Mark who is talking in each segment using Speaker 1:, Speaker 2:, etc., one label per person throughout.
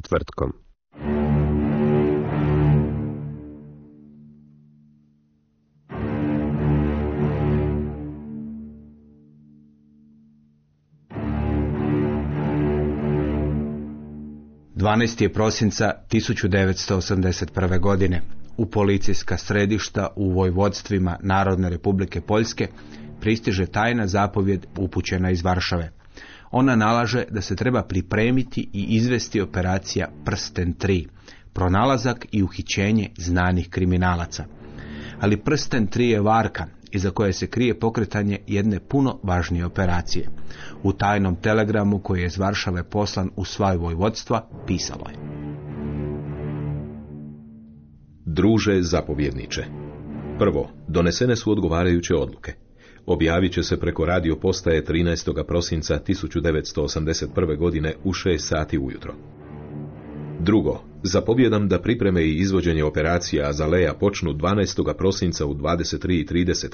Speaker 1: Četvrtkom.
Speaker 2: Dvanaest je prosinca 1981. godine. U policijska središta u vojvodstvima Narodne republike Poljske pristiže tajna zapovjed upućena iz Varšave. Ona nalaže da se treba pripremiti i izvesti operacija Prsten 3, pronalazak i uhićenje znanih kriminalaca. Ali Prsten 3 je varka iza koje se krije pokretanje jedne puno važnije operacije. U tajnom telegramu koji je iz Varšave poslan u svaj vojvodstva pisalo je.
Speaker 3: Druže zapovjedniče. Prvo, donesene su odgovarajuće odluke. Objavit će se preko radio postaje 13. prosinca 1981. godine u 6 sati ujutro. Drugo, zapovjedam da pripreme i izvođenje operacija Azaleja počnu 12. prosinca u 23.30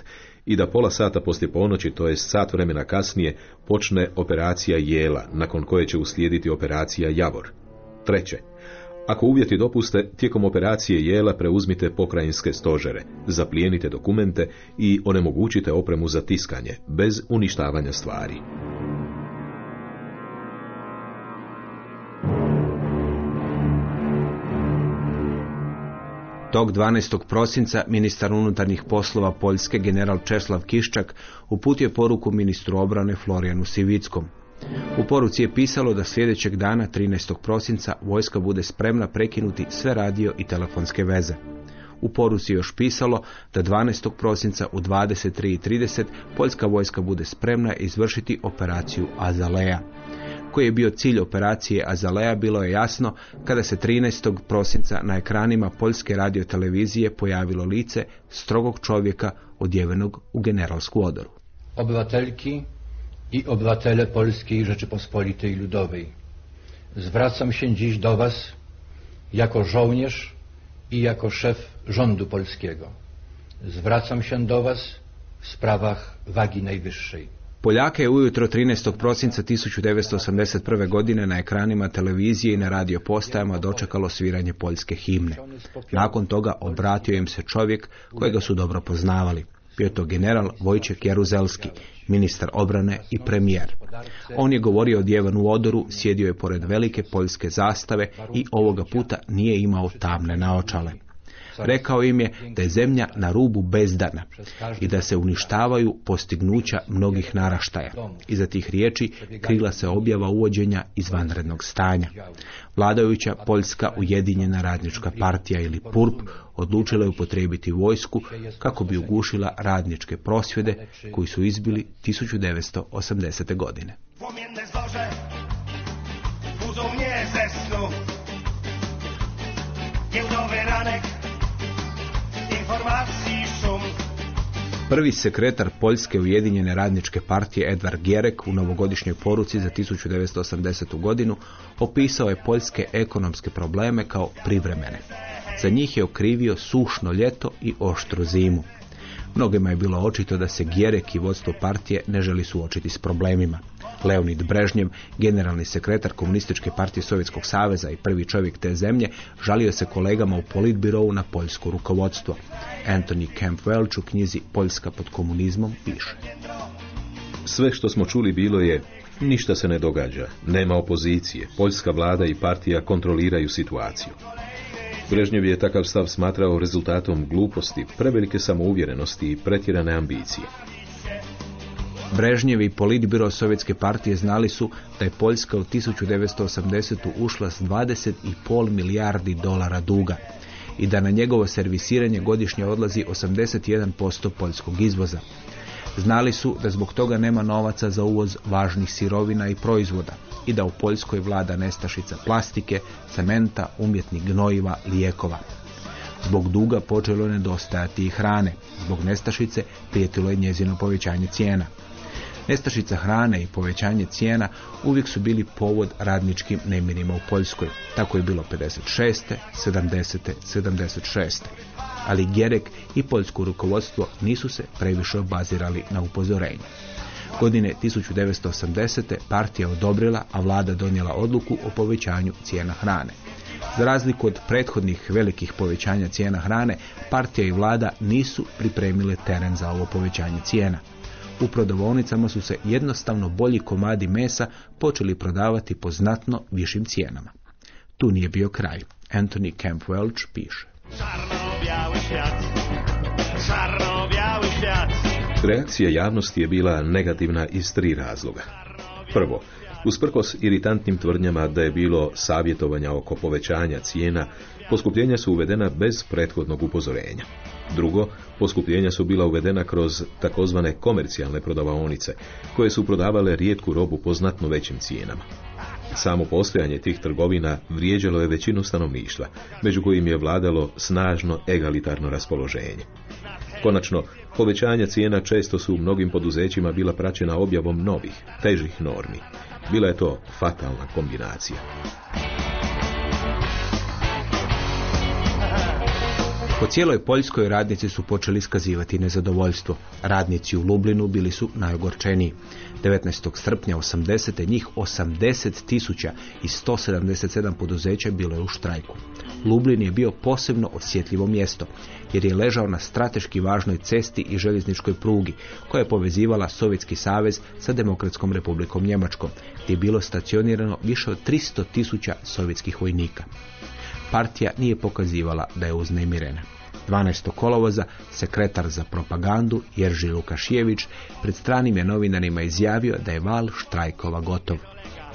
Speaker 3: i da pola sata poslije ponoći, to je sat vremena kasnije, počne operacija Jela, nakon koje će uslijediti operacija Javor. Treće, ako uvjeti dopuste, tijekom operacije Jela preuzmite pokrajinske stožere, zaplijenite dokumente i onemogućite opremu za tiskanje, bez uništavanja stvari.
Speaker 2: Tog 12. prosinca ministar unutarnjih poslova Poljske general Česlav Kiščak uputio poruku ministru obrane Florijanu Sivickom. U poruci je pisalo da sljedećeg dana 13. prosinca vojska bude spremna prekinuti sve radio i telefonske veze. U poruci je još pisalo da 12. prosinca u 23.30 poljska vojska bude spremna izvršiti operaciju Azaleja. Koji je bio cilj operacije Azaleja bilo je jasno kada se 13. prosinca na ekranima poljske radiotelevizije pojavilo lice strogog čovjeka odjevenog u generalsku odoru.
Speaker 4: Obywatelki i obywatele Polskiej Rzeczypospolitej Ludowej. Zwracam się dziś do Was jako żołnierz i jako szef rządu polskiego. Zwracam się do Was w sprawach wagi najwyższej.
Speaker 2: Poljake je ujutro 13. prosinca 1981. godine na ekranima televizije i na radio postajama dočekalo sviranje poljske himne. Nakon toga obratio im se čovjek kojega su dobro poznavali. Bio je to general Vojček Jaruzelski, ministar obrane i premijer. On je govorio odjevan u odoru, sjedio je pored velike poljske zastave i ovoga puta nije imao tamne naočale. Rekao im je da je zemlja na rubu bezdana i da se uništavaju postignuća mnogih naraštaja. Iza tih riječi krila se objava uvođenja izvanrednog stanja. Vladajuća Poljska ujedinjena radnička partija ili PURP odlučila je upotrijebiti vojsku kako bi ugušila radničke prosvjede koji su izbili 1980. godine.
Speaker 5: Płomienne zorze budzą mnie ze snu. Giełdowy ranek, informacji szum.
Speaker 2: Prvi sekretar Poljske ujedinjene radničke partije Edvard Gjerek u novogodišnjoj poruci za 1980. godinu opisao je poljske ekonomske probleme kao privremene. Za njih je okrivio sušno ljeto i oštru zimu. Mnogima je bilo očito da se Gjerek i vodstvo partije ne želi suočiti s problemima. Leonid Brežnjev, generalni sekretar Komunističke partije Sovjetskog saveza i prvi čovjek te zemlje, žalio se kolegama u politbirovu na poljsko rukovodstvo. Anthony Kemp Welch u knjizi Poljska pod komunizmom piše.
Speaker 3: Sve što smo čuli bilo je ništa se ne događa, nema opozicije, poljska vlada i partija kontroliraju situaciju. Brežnjev je takav stav smatrao rezultatom gluposti, prevelike samouvjerenosti i pretjerane ambicije.
Speaker 2: Brežnjevi i politbiro Sovjetske partije znali su da je Poljska u 1980. ušla s 20,5 milijardi dolara duga i da na njegovo servisiranje godišnje odlazi 81% poljskog izvoza. Znali su da zbog toga nema novaca za uvoz važnih sirovina i proizvoda i da u Poljskoj vlada nestašica plastike, cementa, umjetnih gnojiva, lijekova. Zbog duga počelo je nedostajati i hrane. Zbog nestašice prijetilo je njezino povećanje cijena. Nestašica hrane i povećanje cijena uvijek su bili povod radničkim nemirima u Poljskoj. Tako je bilo 56. 70. 76. Ali Gerek i poljsko rukovodstvo nisu se previše obazirali na upozorenje. Godine 1980. partija odobrila, a vlada donijela odluku o povećanju cijena hrane. Za razliku od prethodnih velikih povećanja cijena hrane, partija i vlada nisu pripremile teren za ovo povećanje cijena. U prodavnicama su se jednostavno bolji komadi mesa počeli prodavati po znatno višim cijenama. Tu nije bio kraj. Anthony Camp Welch piše.
Speaker 3: Reakcija javnosti je bila negativna iz tri razloga. Prvo, usprkos iritantnim tvrdnjama da je bilo savjetovanja oko povećanja cijena, poskupljenja su uvedena bez prethodnog upozorenja. Drugo, poskupljenja su bila uvedena kroz takozvane komercijalne prodavaonice, koje su prodavale rijetku robu po znatno većim cijenama. Samo postojanje tih trgovina vrijeđalo je većinu stanovništva, među kojim je vladalo snažno egalitarno raspoloženje. Konačno, povećanja cijena često su u mnogim poduzećima bila praćena objavom novih, težih normi. Bila je to fatalna kombinacija.
Speaker 2: Po cijeloj Poljskoj radnici su počeli iskazivati nezadovoljstvo. Radnici u Lublinu bili su najogorčeniji. 19. srpnja 80. njih 80 tisuća i 177 poduzeća bilo je u štrajku. Lublin je bio posebno osjetljivo mjesto, jer je ležao na strateški važnoj cesti i željezničkoj prugi, koja je povezivala Sovjetski savez sa Demokratskom republikom Njemačkom, gdje je bilo stacionirano više od 300 tisuća sovjetskih vojnika partija nije pokazivala da je uznemirena. 12. kolovoza sekretar za propagandu Jerži Lukašijević pred stranim je novinarima izjavio da je val štrajkova gotov.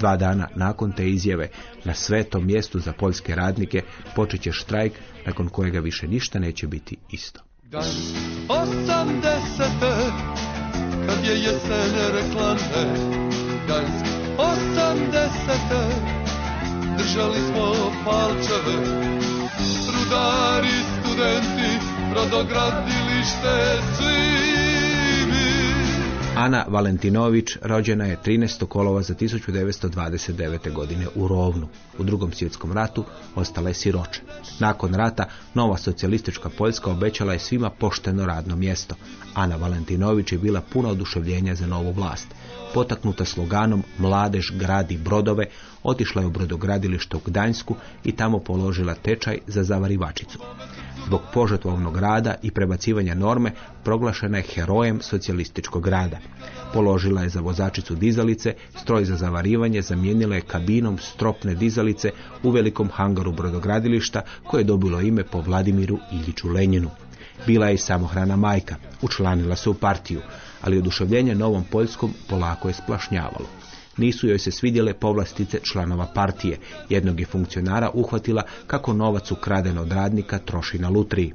Speaker 2: Dva dana nakon te izjave na svetom mjestu za poljske radnike počet će štrajk nakon kojega više ništa neće biti isto.
Speaker 6: Dan 80. kad je jesen reklame Gdansk 80. držali smo palčeve. Rudari, studenti, brodogradilište, svi
Speaker 2: Ana Valentinović rođena je 13. kolova za 1929. godine u Rovnu. U drugom svjetskom ratu ostala je siroče. Nakon rata nova socijalistička Poljska obećala je svima pošteno radno mjesto. Ana Valentinović je bila puna oduševljenja za novu vlast. Potaknuta sloganom Mladež gradi brodove, otišla je u brodogradilište u Gdańsku i tamo položila tečaj za zavarivačicu. Zbog požetvovnog rada i prebacivanja norme proglašena je herojem socijalističkog rada. Položila je za vozačicu dizalice, stroj za zavarivanje zamijenila je kabinom stropne dizalice u velikom hangaru brodogradilišta koje je dobilo ime po Vladimiru Iljiću Lenjinu. Bila je i samohrana majka, učlanila se u partiju, ali oduševljenje novom Poljskom polako je splašnjavalo. Nisu joj se svidjele povlastice članova partije. Jednog je funkcionara uhvatila kako novac ukraden od radnika troši na lutriji.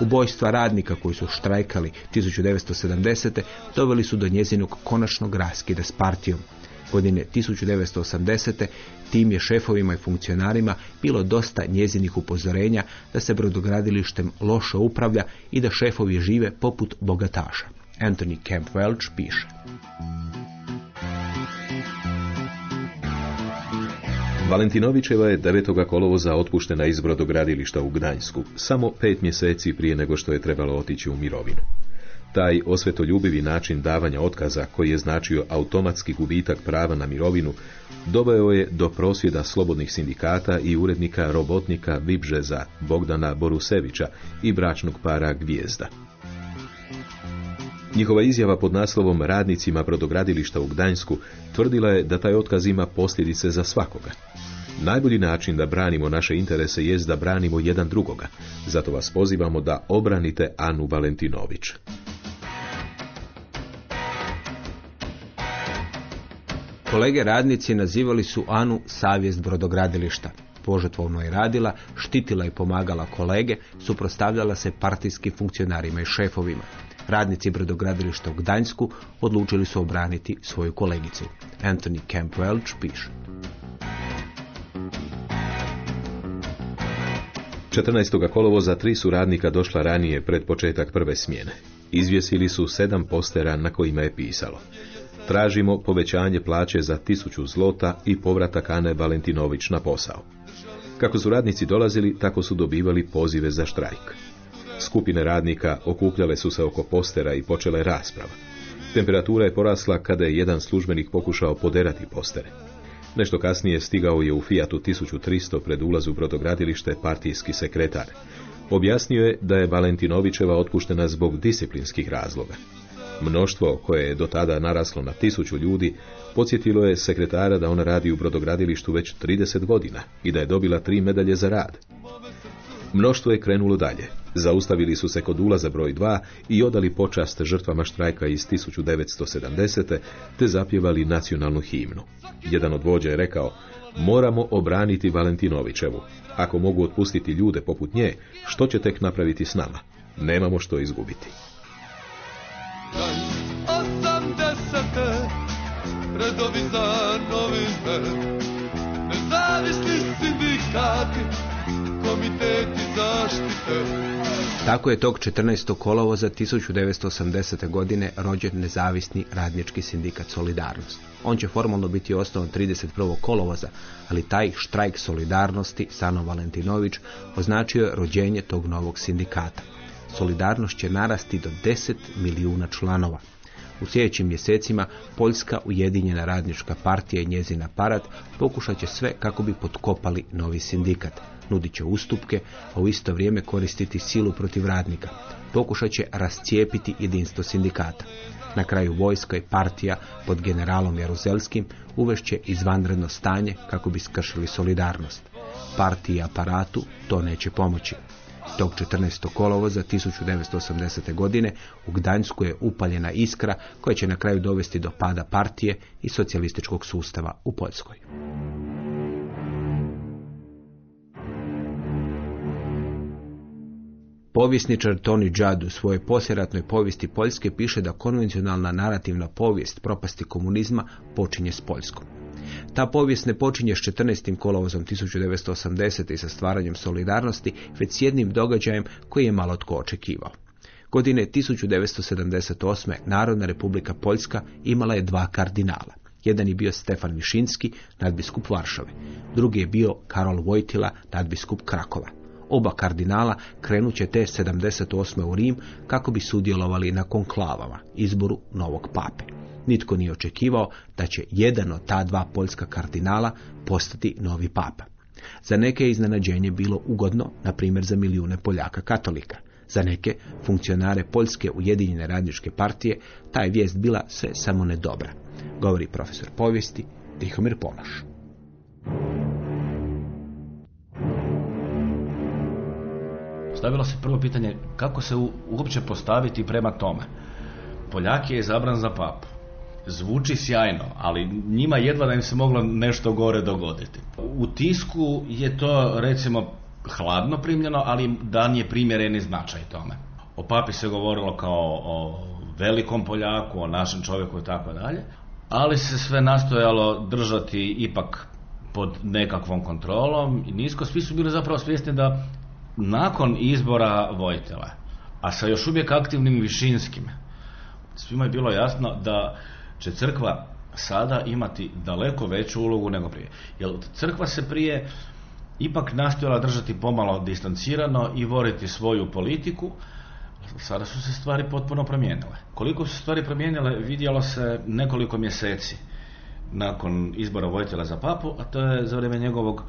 Speaker 2: Ubojstva radnika koji su štrajkali 1970. doveli su do njezinog konačnog raskida s partijom. Godine 1980. tim je šefovima i funkcionarima bilo dosta njezinih upozorenja da se brodogradilištem loše upravlja i da šefovi žive poput bogataša. Anthony Camp Welch piše.
Speaker 3: Valentinovićeva je 9. kolovoza otpuštena iz brodogradilišta u Gdańsku, samo pet mjeseci prije nego što je trebalo otići u mirovinu. Taj osvetoljubivi način davanja otkaza, koji je značio automatski gubitak prava na mirovinu, doveo je do prosvjeda slobodnih sindikata i urednika robotnika Vibžeza Bogdana Borusevića i bračnog para Gvijezda. Njihova izjava pod naslovom Radnicima brodogradilišta u Gdańsku tvrdila je da taj otkaz ima posljedice za svakoga. Najbolji način da branimo naše interese jest da branimo jedan drugoga. Zato vas pozivamo da obranite Anu Valentinović.
Speaker 2: Kolege radnici nazivali su Anu savjest brodogradilišta. Požetvovno je radila, štitila i pomagala kolege, suprostavljala se partijskim funkcionarima i šefovima. Radnici brodogradilišta u Gdańsku odlučili su obraniti svoju kolegicu. Anthony Camp Welch piše.
Speaker 3: 14. kolovoza tri su radnika došla ranije pred početak prve smjene. Izvjesili su sedam postera na kojima je pisalo. Tražimo povećanje plaće za tisuću zlota i povratak Ane Valentinović na posao. Kako su radnici dolazili, tako su dobivali pozive za štrajk. Skupine radnika okupljale su se oko postera i počela je rasprava. Temperatura je porasla kada je jedan službenik pokušao poderati postere. Nešto kasnije stigao je u Fiatu 1300 pred ulazu u brodogradilište partijski sekretar. Objasnio je da je Valentinovićeva otpuštena zbog disciplinskih razloga. Mnoštvo koje je do tada naraslo na tisuću ljudi podsjetilo je sekretara da ona radi u brodogradilištu već 30 godina i da je dobila tri medalje za rad. Mnoštvo je krenulo dalje. Zaustavili su se kod ulaza broj 2 i odali počast žrtvama štrajka iz 1970. te zapjevali nacionalnu himnu. Jedan od vođa je rekao, moramo obraniti Valentinovićevu. Ako mogu otpustiti ljude poput nje, što će tek napraviti s nama? Nemamo što izgubiti.
Speaker 6: Redovi za novine Nezavisni sindikati Zaštite
Speaker 2: Tako je tog 14. kolovoza 1980. godine rođen nezavisni radnički sindikat Solidarnost. On će formalno biti osnovan 31. kolovoza, ali taj štrajk solidarnosti, Sano Valentinović, označio je rođenje tog novog sindikata. Solidarnost će narasti do 10 milijuna članova. U sljedećim mjesecima Poljska ujedinjena radnička partija i njezin aparat pokušat će sve kako bi potkopali novi sindikat. Nudit će ustupke, a u isto vrijeme koristiti silu protiv radnika. Pokušat će rascijepiti jedinstvo sindikata. Na kraju vojska i partija pod generalom Jaruzelskim uvešće izvanredno stanje kako bi skršili solidarnost. Partiji i aparatu to neće pomoći. Tog 14. kolovoza 1980. godine u Gdańsku je upaljena iskra koja će na kraju dovesti do pada partije i socijalističkog sustava u Poljskoj. Povjesničar Tony Judd u svojoj posjeratnoj povijesti Poljske piše da konvencionalna narativna povijest propasti komunizma počinje s Poljskom. Ta povijest ne počinje s 14. kolovozom 1980. i sa stvaranjem solidarnosti, već s jednim događajem koji je malo tko očekivao. Godine 1978. Narodna republika Poljska imala je dva kardinala. Jedan je bio Stefan Višinski, nadbiskup Varšave. Drugi je bio Karol Vojtila, nadbiskup Krakova. Oba kardinala krenut će te 78. u Rim kako bi sudjelovali na konklavama, izboru novog pape. Nitko nije očekivao da će jedan od ta dva poljska kardinala postati novi papa. Za neke je iznenađenje bilo ugodno, na primjer za milijune Poljaka katolika. Za neke funkcionare Poljske ujedinjene radničke partije ta je vijest bila sve samo ne dobra, govori profesor povijesti Tihomir Ponoš.
Speaker 7: Stavilo se prvo pitanje kako se uopće postaviti prema tome. Poljak je izabran za papu. Zvuči sjajno, ali njima jedva da im se moglo nešto gore dogoditi. U tisku je to recimo hladno primljeno, ali dan je primjereni značaj tome. O papi se govorilo kao o velikom Poljaku, o našem čovjeku i tako dalje, ali se sve nastojalo držati ipak pod nekakvom kontrolom i nisko. Svi su bili zapravo svjesni da nakon izbora Vojtela, a sa još uvijek aktivnim Višinskim, svima je bilo jasno da će crkva sada imati daleko veću ulogu nego prije. Jer crkva se prije ipak nastojala držati pomalo distancirano i voriti svoju politiku, sada su se stvari potpuno promijenile. Koliko su stvari promijenile vidjelo se nekoliko mjeseci nakon izbora Vojtela za papu, a to je za vrijeme njegovog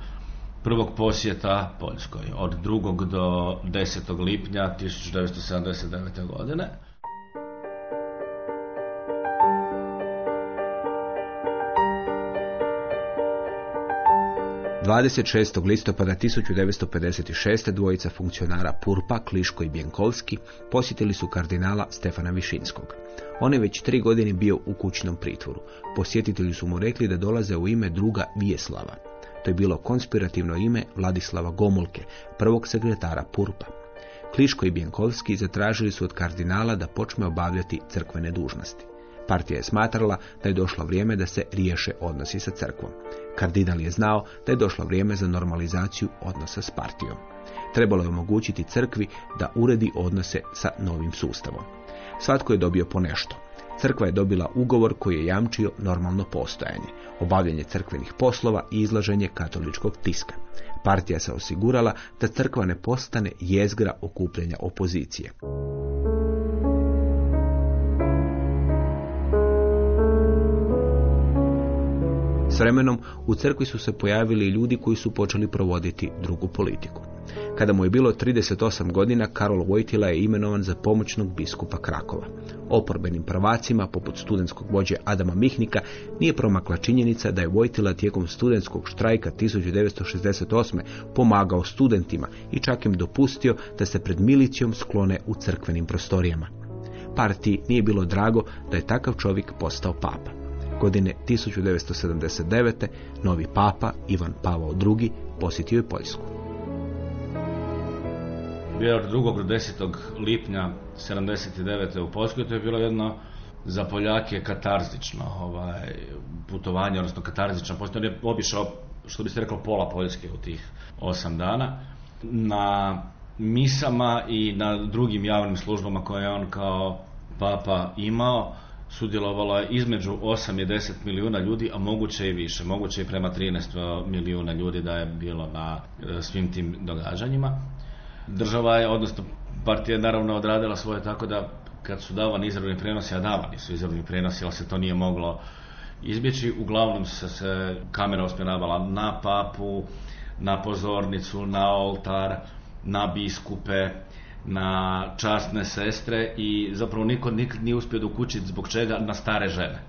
Speaker 7: prvog posjeta Poljskoj od 2. do 10. lipnja 1979. godine.
Speaker 2: 26. listopada 1956. dvojica funkcionara Purpa, Kliško i Bjenkovski posjetili su kardinala Stefana Višinskog. On je već tri godine bio u kućnom pritvoru. Posjetitelji su mu rekli da dolaze u ime druga Vijeslava. To je bilo konspirativno ime Vladislava Gomulke, prvog sekretara Purpa. Kliško i Bjenkovski zatražili su od kardinala da počne obavljati crkvene dužnosti. Partija je smatrala da je došlo vrijeme da se riješe odnosi sa crkvom. Kardinal je znao da je došlo vrijeme za normalizaciju odnosa s partijom. Trebalo je omogućiti crkvi da uredi odnose sa novim sustavom. Svatko je dobio po nešto. Crkva je dobila ugovor koji je jamčio normalno postojanje, obavljanje crkvenih poslova i izlaženje katoličkog tiska. Partija se osigurala da crkva ne postane jezgra okupljenja opozicije. S vremenom u crkvi su se pojavili ljudi koji su počeli provoditi drugu politiku. Kada mu je bilo 38 godina, Karol Vojtila je imenovan za pomoćnog biskupa Krakova. Oporbenim prvacima, poput studentskog vođe Adama Mihnika, nije promakla činjenica da je Vojtila tijekom studentskog štrajka 1968. pomagao studentima i čak im dopustio da se pred milicijom sklone u crkvenim prostorijama. Partiji nije bilo drago da je takav čovjek postao papa. Godine 1979. novi papa Ivan Pavao II. posjetio je Poljsku.
Speaker 7: Bio od 2. do 10. lipnja 79. u Poljskoj, to je bilo jedno za Poljake katarzično ovaj, putovanje, odnosno katarzično posto je obišao, što bi se reklo, pola Poljske u tih osam dana. Na misama i na drugim javnim službama koje je on kao papa imao, sudjelovalo je između 8 i 10 milijuna ljudi, a moguće i više, moguće i prema 13 milijuna ljudi da je bilo na e, svim tim događanjima. Država je, odnosno partija je naravno odradila svoje tako da kad su davani izravni prenosi, a davani su izravni prenosi, ali se to nije moglo izbjeći, uglavnom se, se kamera osmjeravala na papu, na pozornicu, na oltar, na biskupe, na časne sestre i zapravo niko nikad nije uspio dokučiti zbog čega na stare žene.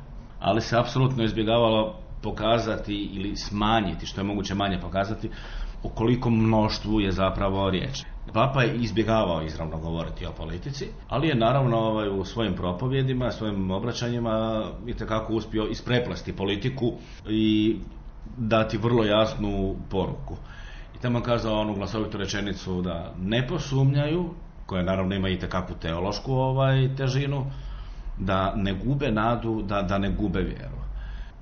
Speaker 7: Ali se apsolutno izbjegavalo pokazati ili smanjiti, što je moguće manje pokazati, o koliko mnoštvu je zapravo riječ. Papa je izbjegavao izravno govoriti o politici, ali je naravno ovaj, u svojim propovjedima, svojim obraćanjima itekako uspio ispreplesti politiku i dati vrlo jasnu poruku. I tamo kazao onu glasovitu rečenicu da ne posumnjaju koja naravno ima i takvu teološku ovaj, težinu, da ne gube nadu, da, da ne gube vjeru.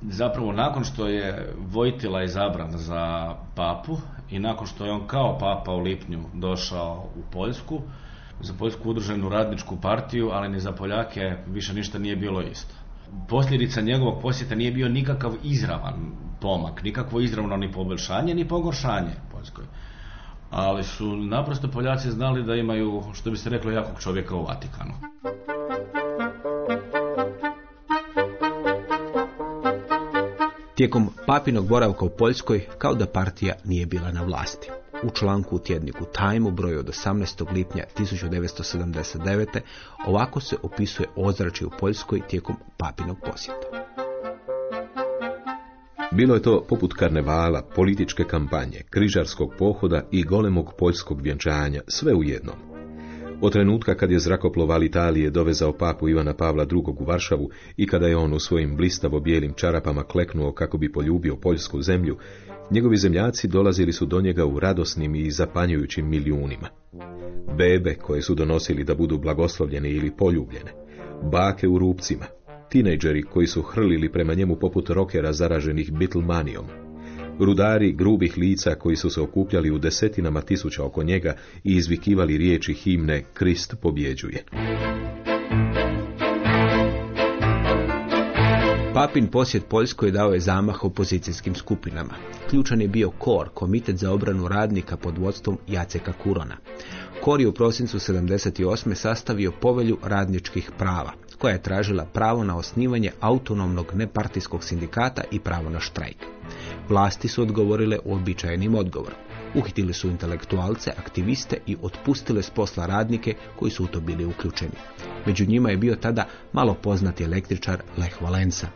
Speaker 7: Zapravo nakon što je Vojtila izabran za papu i nakon što je on kao papa u lipnju došao u Poljsku, za Poljsku udruženu radničku partiju, ali ni za Poljake više ništa nije bilo isto. Posljedica njegovog posjeta nije bio nikakav izravan pomak, nikakvo izravno ni poboljšanje, ni pogoršanje Poljskoj ali su naprosto Poljaci znali da imaju, što bi se reklo, jakog čovjeka u Vatikanu.
Speaker 2: Tijekom papinog boravka u Poljskoj kao da partija nije bila na vlasti. U članku u tjedniku Time u broju od 18. lipnja 1979. ovako se opisuje ozračje u Poljskoj tijekom papinog posjeta.
Speaker 3: Bilo je to poput karnevala, političke kampanje, križarskog pohoda i golemog poljskog vjenčanja, sve u jednom. Od trenutka kad je zrakoplov Italije dovezao papu Ivana Pavla II. u Varšavu i kada je on u svojim blistavo bijelim čarapama kleknuo kako bi poljubio poljsku zemlju, njegovi zemljaci dolazili su do njega u radosnim i zapanjujućim milijunima. Bebe koje su donosili da budu blagoslovljene ili poljubljene, bake u rupcima, tinejdžeri koji su hrlili prema njemu poput rokera zaraženih Beatlemanijom, rudari grubih lica koji su se okupljali u desetinama tisuća oko njega i izvikivali riječi himne Krist pobjeđuje.
Speaker 2: Papin posjet Poljskoj dao je zamah opozicijskim skupinama. Ključan je bio KOR, Komitet za obranu radnika pod vodstvom Jaceka Kurona. KOR je u prosincu 78. sastavio povelju radničkih prava, koja je tražila pravo na osnivanje autonomnog nepartijskog sindikata i pravo na štrajk. Vlasti su odgovorile uobičajenim odgovorom. Uhitili su intelektualce, aktiviste i otpustile s posla radnike koji su u to bili uključeni. Među njima je bio tada malo poznati električar Lech Valensa.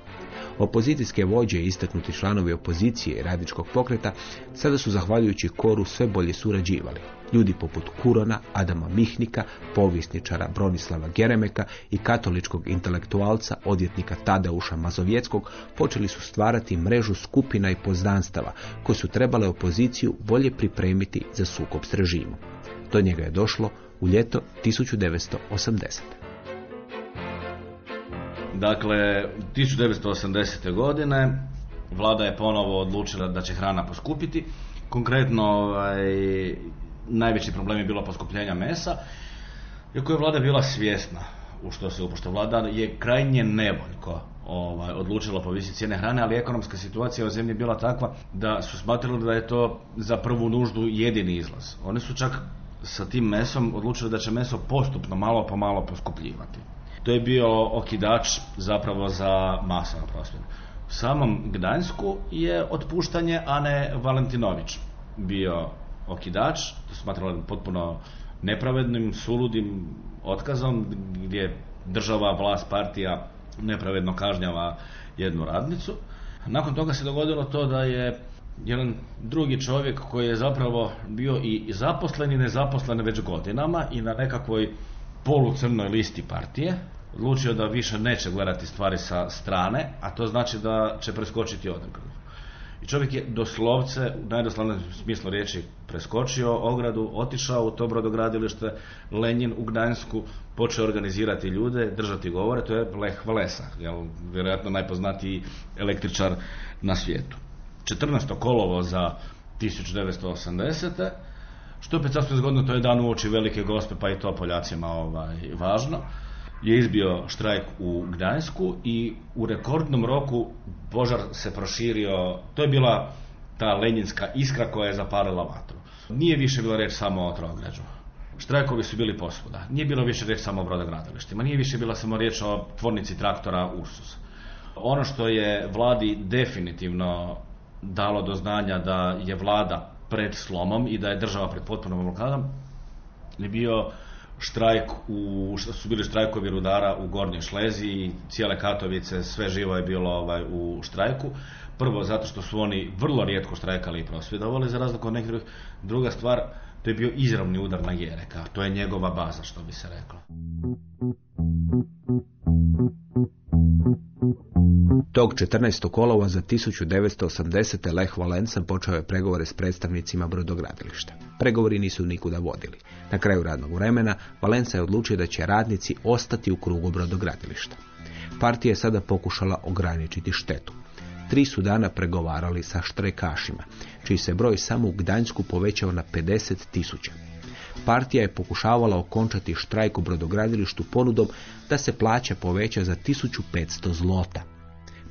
Speaker 2: Opozicijske vođe i istaknuti članovi opozicije i radničkog pokreta sada su zahvaljujući koru sve bolje surađivali. Ljudi poput Kurona, Adama Mihnika, povjesničara Bronislava Geremeka i katoličkog intelektualca, odjetnika Tadeuša Mazovjeckog počeli su stvarati mrežu skupina i poznanstava koje su trebale opoziciju bolje pripremiti za sukob s režimom. Do njega je došlo u ljeto 1980.
Speaker 7: Dakle, 1980. godine vlada je ponovo odlučila da će hrana poskupiti. Konkretno, ovaj, najveći problem je bilo poskupljenja mesa, iako je vlada bila svjesna u što se upošto. Vlada je krajnje nevoljko ovaj, odlučila povisiti cijene hrane, ali ekonomska situacija u zemlji bila takva da su smatrali da je to za prvu nuždu jedini izlaz. Oni su čak sa tim mesom odlučili da će meso postupno malo po malo poskupljivati. To je bio okidač zapravo za masovno prosvjed. U samom Gdansku je otpuštanje Ane Valentinović bio okidač, to su smatrali potpuno nepravednim, suludim otkazom gdje država, vlast, partija nepravedno kažnjava jednu radnicu. Nakon toga se dogodilo to da je jedan drugi čovjek koji je zapravo bio i zaposlen i nezaposlen već godinama i na nekakvoj polucrnoj listi partije odlučio da više neće gledati stvari sa strane, a to znači da će preskočiti ogradu. I čovjek je doslovce, u najdoslovnijem smislu riječi, preskočio ogradu, otišao u to brodogradilište Lenjin u Gdansku, počeo organizirati ljude, držati govore, to je Lech Walesa, jel, vjerojatno najpoznatiji električar na svijetu. 14. kolovo za 1980. Što opet sasvim zgodno, to je dan uoči velike gospe, pa i to Poljacima ovaj, važno je izbio štrajk u Gdansku i u rekordnom roku požar se proširio, to je bila ta lenjinska iskra koja je zapalila vatru. Nije više bilo reč samo o trograđu. Štrajkovi su bili posvuda. Nije bilo više reč samo o brodogradilištima. Nije više bila samo riječ o tvornici traktora Ursus. Ono što je vladi definitivno dalo do znanja da je vlada pred slomom i da je država pred potpunom blokadom je bio štrajk u, što su bili štrajkovi rudara u Gornjoj Šleziji, cijele Katovice, sve živo je bilo ovaj, u štrajku. Prvo zato što su oni vrlo rijetko štrajkali i prosvjedovali, za razliku od nekih. Druga stvar, to je bio izravni udar na Jereka, to je njegova baza, što bi se reklo.
Speaker 2: Tog 14. kolova za 1980. Lech Valensa počeo je pregovore s predstavnicima brodogradilišta. Pregovori nisu nikuda vodili. Na kraju radnog vremena Valensa je odlučio da će radnici ostati u krugu brodogradilišta. Partija je sada pokušala ograničiti štetu. Tri su dana pregovarali sa štrajkašima, čiji se broj samo u Gdansku povećao na 50 tisuća. Partija je pokušavala okončati štrajk u brodogradilištu ponudom da se plaća poveća za 1500 zlota.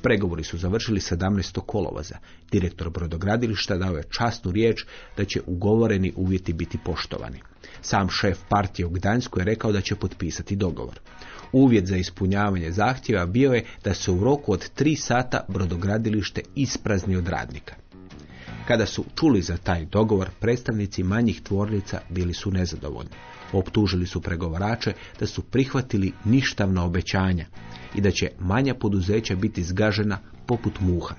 Speaker 2: Pregovori su završili 17. kolovoza. Direktor brodogradilišta dao je časnu riječ da će ugovoreni uvjeti biti poštovani. Sam šef partije u Gdansku je rekao da će potpisati dogovor. Uvjet za ispunjavanje zahtjeva bio je da se u roku od tri sata brodogradilište isprazni od radnika. Kada su čuli za taj dogovor, predstavnici manjih tvornica bili su nezadovoljni. Optužili su pregovarače da su prihvatili ništavna obećanja i da će manja poduzeća biti zgažena poput muha.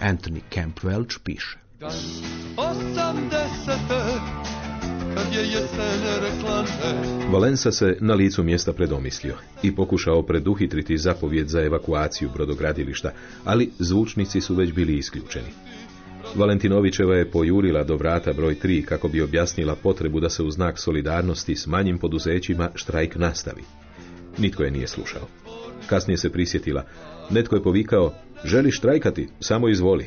Speaker 2: Anthony Camp Welch piše.
Speaker 3: Valensa se na licu mjesta predomislio i pokušao preduhitriti zapovjed za evakuaciju brodogradilišta, ali zvučnici su već bili isključeni. Valentinovićeva je pojurila do vrata broj 3 kako bi objasnila potrebu da se u znak solidarnosti s manjim poduzećima štrajk nastavi. Nitko je nije slušao. Kasnije se prisjetila. Netko je povikao, želi štrajkati, samo izvoli.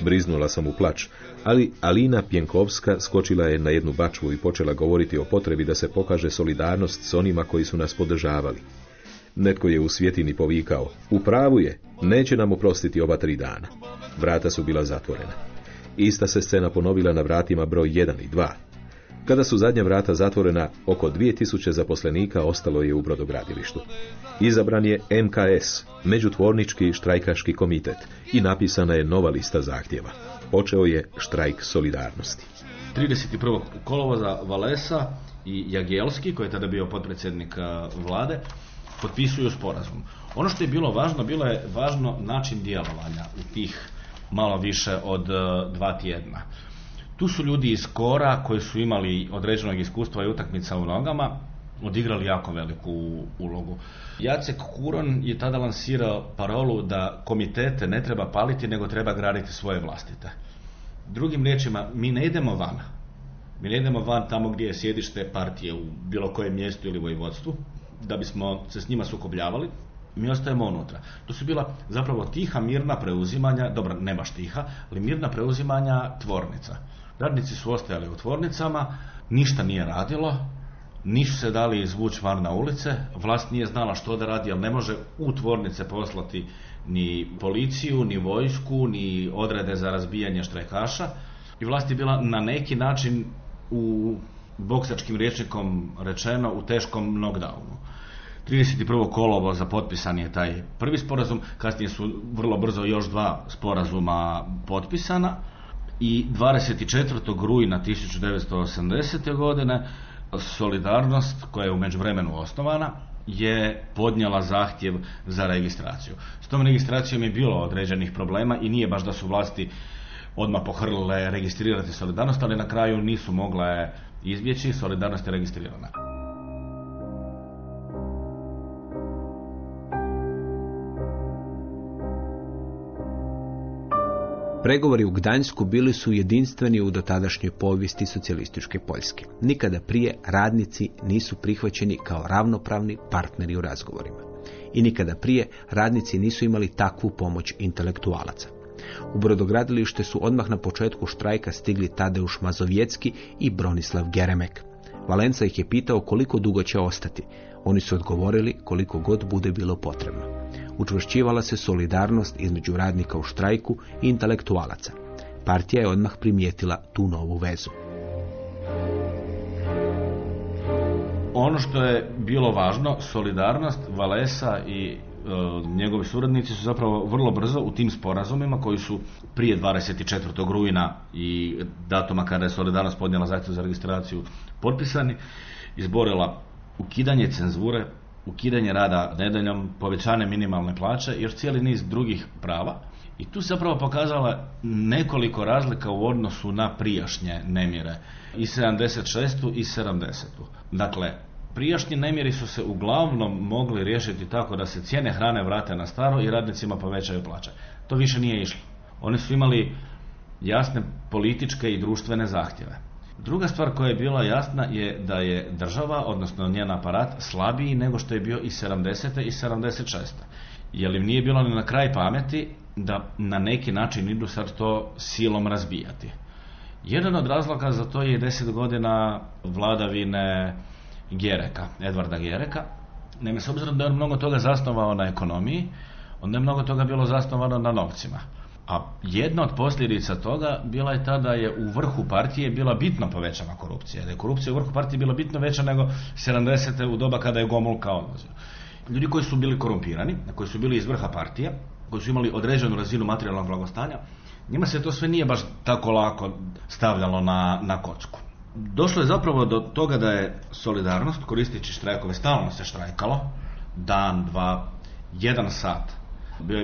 Speaker 3: Briznula sam u plač, ali Alina Pjenkovska skočila je na jednu bačvu i počela govoriti o potrebi da se pokaže solidarnost s onima koji su nas podržavali. Netko je u svjetini povikao, u pravu je, neće nam oprostiti ova tri dana. Vrata su bila zatvorena. Ista se scena ponovila na vratima broj 1 i 2. Kada su zadnja vrata zatvorena, oko 2000 zaposlenika ostalo je u brodogradilištu. Izabran je MKS, Međutvornički štrajkaški komitet, i napisana je nova lista zahtjeva. Počeo je štrajk solidarnosti.
Speaker 7: 31. kolovoza Valesa i Jagielski, koji je tada bio potpredsjednik vlade, potpisuju sporazum. Ono što je bilo važno, bilo je važno način djelovanja u tih malo više od e, dva tjedna. Tu su ljudi iz Kora koji su imali određenog iskustva i utakmica u nogama, odigrali jako veliku ulogu. Jacek Kuron je tada lansirao parolu da komitete ne treba paliti, nego treba graditi svoje vlastite. Drugim riječima, mi ne idemo van. Mi ne idemo van tamo gdje je sjedište partije u bilo kojem mjestu ili vojvodstvu, da bismo se s njima sukobljavali, mi ostajemo unutra. To su bila zapravo tiha, mirna preuzimanja, dobro, ne baš tiha, ali mirna preuzimanja tvornica. Radnici su ostajali u tvornicama, ništa nije radilo, nisu se dali izvući van na ulice, vlast nije znala što da radi, ali ne može u tvornice poslati ni policiju, ni vojsku, ni odrede za razbijanje štrajkaša. I vlast je bila na neki način u boksačkim rječnikom rečeno u teškom knockdownu. 31. kolovo za potpisan je taj prvi sporazum, kasnije su vrlo brzo još dva sporazuma potpisana i 24. rujna 1980. godine Solidarnost, koja je u međuvremenu osnovana, je podnijela zahtjev za registraciju. S tom registracijom je bilo određenih problema i nije baš da su vlasti odmah pohrlile registrirati solidarnost, ali na kraju nisu mogle izbjeći, solidarnost je registrirana.
Speaker 2: Pregovori u Gdańsku bili su jedinstveni u dotadašnjoj povijesti socijalističke Poljske. Nikada prije radnici nisu prihvaćeni kao ravnopravni partneri u razgovorima. I nikada prije radnici nisu imali takvu pomoć intelektualaca. U brodogradilište su odmah na početku štrajka stigli Tadeuš Mazovjetski i Bronislav Geremek. Valenca ih je pitao koliko dugo će ostati. Oni su odgovorili koliko god bude bilo potrebno učvršćivala se solidarnost između radnika u štrajku i intelektualaca. Partija je odmah primijetila tu novu vezu.
Speaker 7: Ono što je bilo važno, solidarnost Valesa i e, njegovi suradnici su zapravo vrlo brzo u tim sporazumima koji su prije 24. rujna i datuma kada je Solidarnost podnijela zahtjev za registraciju potpisani, izborila ukidanje cenzure, ukidanje rada nedeljom, povećanje minimalne plaće i još cijeli niz drugih prava. I tu se zapravo pokazala nekoliko razlika u odnosu na prijašnje nemire i 76. i 70. Dakle, prijašnji nemiri su se uglavnom mogli riješiti tako da se cijene hrane vrate na staro i radnicima povećaju plaće. To više nije išlo. Oni su imali jasne političke i društvene zahtjeve. Druga stvar koja je bila jasna je da je država, odnosno njen aparat, slabiji nego što je bio i 70. i 76. Jer im nije bilo ni na kraj pameti da na neki način idu sad to silom razbijati. Jedan od razloga za to je deset godina vladavine Gereka, Edvarda Gereka. Naime, s obzirom da je on mnogo toga zasnovao na ekonomiji, onda je mnogo toga bilo zasnovano na novcima. A jedna od posljedica toga bila je ta da je u vrhu partije bila bitno povećana korupcija. Da je korupcija u vrhu partije bila bitno veća nego 70. u doba kada je Gomulka odlazio. Ljudi koji su bili korumpirani, koji su bili iz vrha partije, koji su imali određenu razinu materijalnog blagostanja, njima se to sve nije baš tako lako stavljalo na, na kocku. Došlo je zapravo do toga da je solidarnost, koristeći štrajkove, stalno se štrajkalo, dan, dva, jedan sat,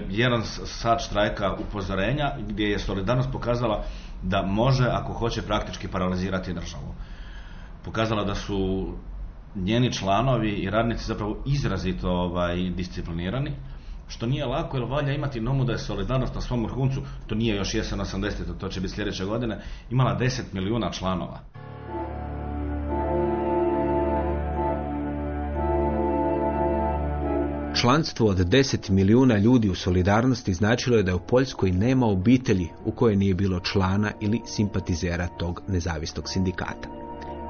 Speaker 7: jedan sat štrajka upozorenja gdje je solidarnost pokazala da može ako hoće praktički paralizirati državu. Pokazala da su njeni članovi i radnici zapravo izrazito ovaj, disciplinirani, što nije lako jer valja imati nomu da je solidarnost na svom vrhuncu, to nije još jesen 80. to će biti sljedeće godine, imala 10 milijuna članova.
Speaker 2: Članstvo od 10 milijuna ljudi u solidarnosti značilo je da u Poljskoj nema obitelji u kojoj nije bilo člana ili simpatizera tog nezavisnog sindikata.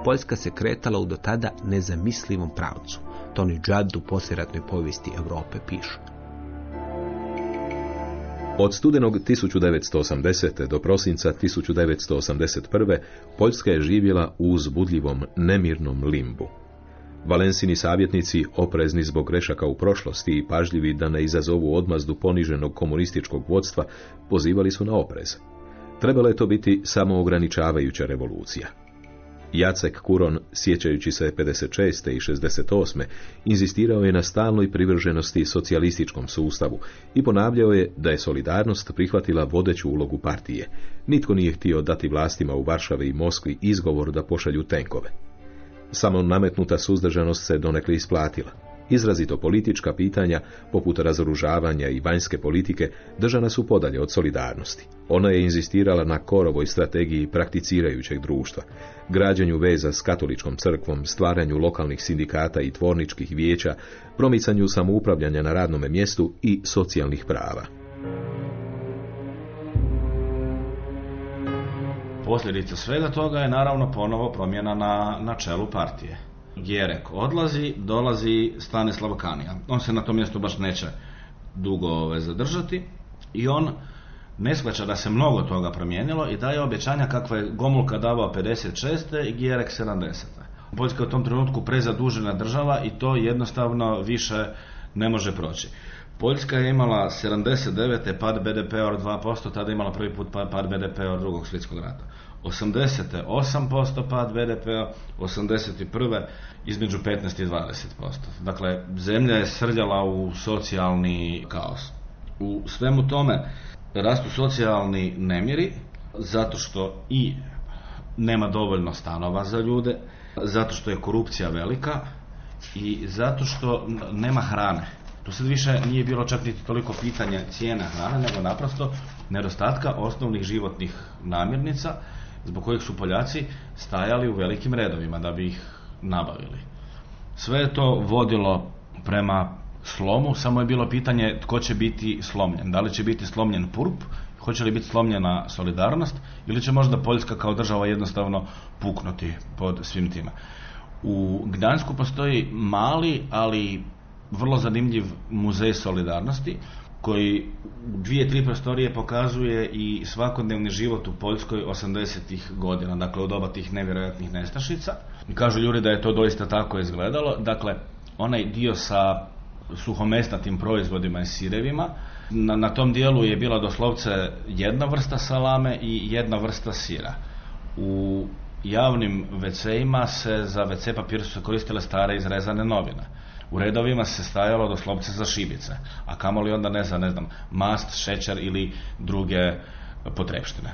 Speaker 2: Poljska se kretala u dotada nezamislivom pravcu. Tony Judd u posljeratnoj povijesti Europe piše.
Speaker 3: Od studenog 1980. do prosinca 1981. Poljska je živjela u uzbudljivom, nemirnom limbu. Valensini savjetnici, oprezni zbog grešaka u prošlosti i pažljivi da ne izazovu odmazdu poniženog komunističkog vodstva, pozivali su na oprez. Trebala je to biti samo ograničavajuća revolucija. Jacek Kuron, sjećajući se 56. i 68. inzistirao je na stalnoj privrženosti socijalističkom sustavu i ponavljao je da je solidarnost prihvatila vodeću ulogu partije. Nitko nije htio dati vlastima u Varšavi i Moskvi izgovor da pošalju tenkove. Samo nametnuta suzdržanost se donekle isplatila. Izrazito politička pitanja, poput razoružavanja i vanjske politike, držana su podalje od solidarnosti. Ona je inzistirala na korovoj strategiji prakticirajućeg društva, građanju veza s katoličkom crkvom, stvaranju lokalnih sindikata i tvorničkih vijeća, promicanju samoupravljanja na radnome mjestu i socijalnih prava.
Speaker 7: Posljedica svega toga je naravno ponovo promjena na, na čelu partije. Gjerek odlazi, dolazi Stanislav Kanija. On se na tom mjestu baš neće dugo ove, zadržati i on ne shvaća da se mnogo toga promijenilo i daje obećanja kakva je Gomulka davao 56. i Gjerek 70. Poljska je u tom trenutku prezadužena država i to jednostavno više ne može proći. Poljska je imala 79. pad BDP-a od 2%, tada je imala prvi put pad BDP-a od drugog svjetskog rata. 80. 8% pad BDP-a, 81. između 15 i 20%. Dakle, zemlja je srljala u socijalni kaos. U svemu tome rastu socijalni nemiri, zato što i nema dovoljno stanova za ljude, zato što je korupcija velika i zato što nema hrane. Tu sad više nije bilo čak niti toliko pitanja cijena hrane, nego naprosto nedostatka osnovnih životnih namirnica zbog kojih su Poljaci stajali u velikim redovima da bi ih nabavili. Sve je to vodilo prema slomu, samo je bilo pitanje tko će biti slomljen. Da li će biti slomljen PURP, hoće li biti slomljena solidarnost ili će možda Poljska kao država jednostavno puknuti pod svim time. U Gdansku postoji mali, ali vrlo zanimljiv muzej solidarnosti koji dvije, tri prostorije pokazuje i svakodnevni život u Poljskoj 80-ih godina, dakle u doba tih nevjerojatnih nestašica. I kažu ljudi da je to doista tako izgledalo. Dakle, onaj dio sa suhomesnatim proizvodima i sirevima, na, na tom dijelu je bila doslovce jedna vrsta salame i jedna vrsta sira. U javnim WC-ima se za WC papir su koristile stare izrezane novine u redovima se stajalo doslovce za šibice, a kamoli onda ne za, ne znam, mast, šećer ili druge potrepštine.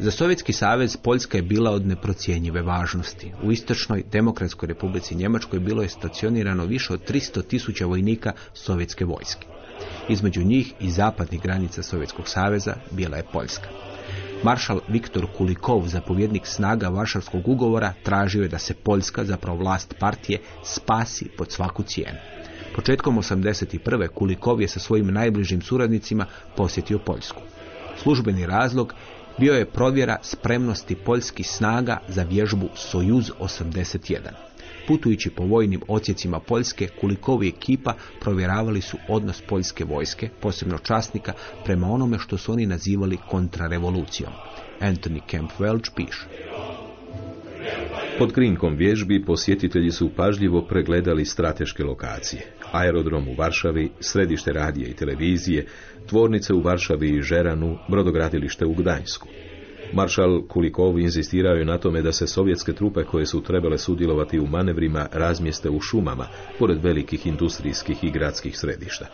Speaker 2: Za Sovjetski savez Poljska je bila od neprocjenjive važnosti. U istočnoj demokratskoj republici Njemačkoj bilo je stacionirano više od 300 tisuća vojnika sovjetske vojske. Između njih i zapadnih granica Sovjetskog saveza bila je Poljska. Maršal Viktor Kulikov, zapovjednik snaga Varšavskog ugovora, tražio je da se Poljska, zapravo vlast partije, spasi pod svaku cijenu. Početkom 81. Kulikov je sa svojim najbližim suradnicima posjetio Poljsku. Službeni razlog bio je provjera spremnosti poljskih snaga za vježbu Sojuz 81. Putujući po vojnim odsjecima Poljske, Kulikovi ekipa provjeravali su odnos poljske vojske, posebno časnika, prema onome što su oni nazivali kontrarevolucijom. Anthony Kemp Welch piše.
Speaker 3: Pod krinkom vježbi posjetitelji su pažljivo pregledali strateške lokacije. Aerodrom u Varšavi, središte radije i televizije, tvornice u Varšavi i Žeranu, brodogradilište u Gdańsku. Maršal Kulikov inzistirao je na tome da se sovjetske trupe koje su trebale sudjelovati u manevrima razmjeste u šumama, pored velikih industrijskih i gradskih središta.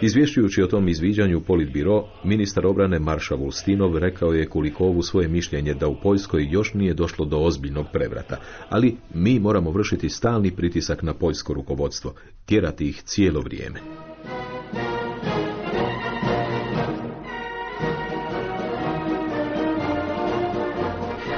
Speaker 3: Izvješćujući o tom izviđanju Politbiro, ministar obrane Marša Vulstinov rekao je Kulikovu svoje mišljenje da u Poljskoj još nije došlo do ozbiljnog prevrata, ali mi moramo vršiti stalni pritisak na poljsko rukovodstvo, tjerati ih cijelo vrijeme.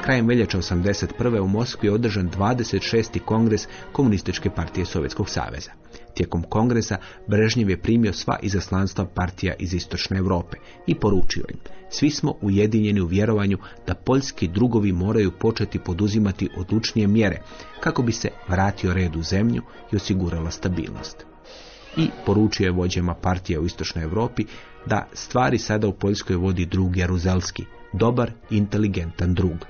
Speaker 2: Krajem veljače 81. u Moskvi je održan 26. kongres Komunističke partije Sovjetskog saveza. Tijekom kongresa Brežnjev je primio sva izaslanstva partija iz Istočne Europe i poručio im svi smo ujedinjeni u vjerovanju da poljski drugovi moraju početi poduzimati odlučnije mjere kako bi se vratio red u zemlju i osigurala stabilnost. I poručio je vođama partija u Istočnoj Europi da stvari sada u Poljskoj vodi drug Jaruzelski, dobar, inteligentan drug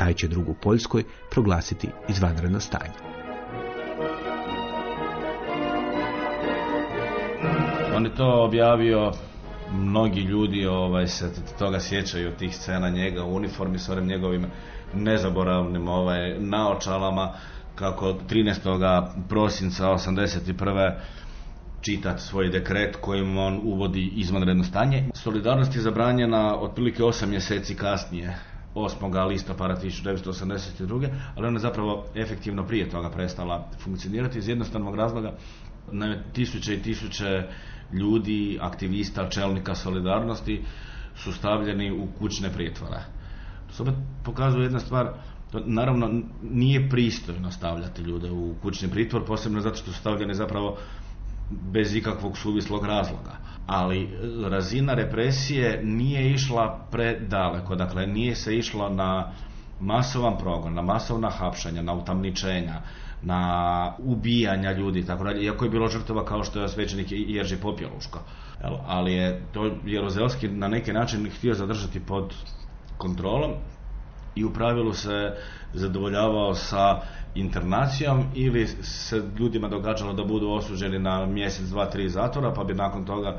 Speaker 2: taj će drugu Poljskoj proglasiti izvanredno stanje.
Speaker 7: On je to objavio mnogi ljudi ovaj, se toga sjećaju tih scena njega u uniformi s onim njegovim nezaboravnim ovaj, naočalama kako 13. prosinca 81 čitat svoj dekret kojim on uvodi izvanredno stanje. Solidarnost je zabranjena otprilike 8 mjeseci kasnije. 8. listopada 1982. ali ona je zapravo efektivno prije toga prestala funkcionirati iz jednostavnog razloga na tisuće i tisuće ljudi, aktivista, čelnika solidarnosti su stavljeni u kućne prijetvore. To opet pokazuje jedna stvar, to naravno nije pristojno stavljati ljude u kućni pritvor, posebno zato što su stavljeni zapravo bez ikakvog suvislog razloga. Ali razina represije nije išla predaleko, dakle nije se išlo na masovan progon, na masovna hapšanja, na utamničenja, na ubijanja ljudi tako dalje, iako je bilo žrtava kao što je svećenik Jerži Popjeluško. Ali je to Jerozelski na neki način htio zadržati pod kontrolom i u pravilu se zadovoljavao sa internacijom ili se ljudima događalo da budu osuđeni na mjesec, dva, tri zatvora pa bi nakon toga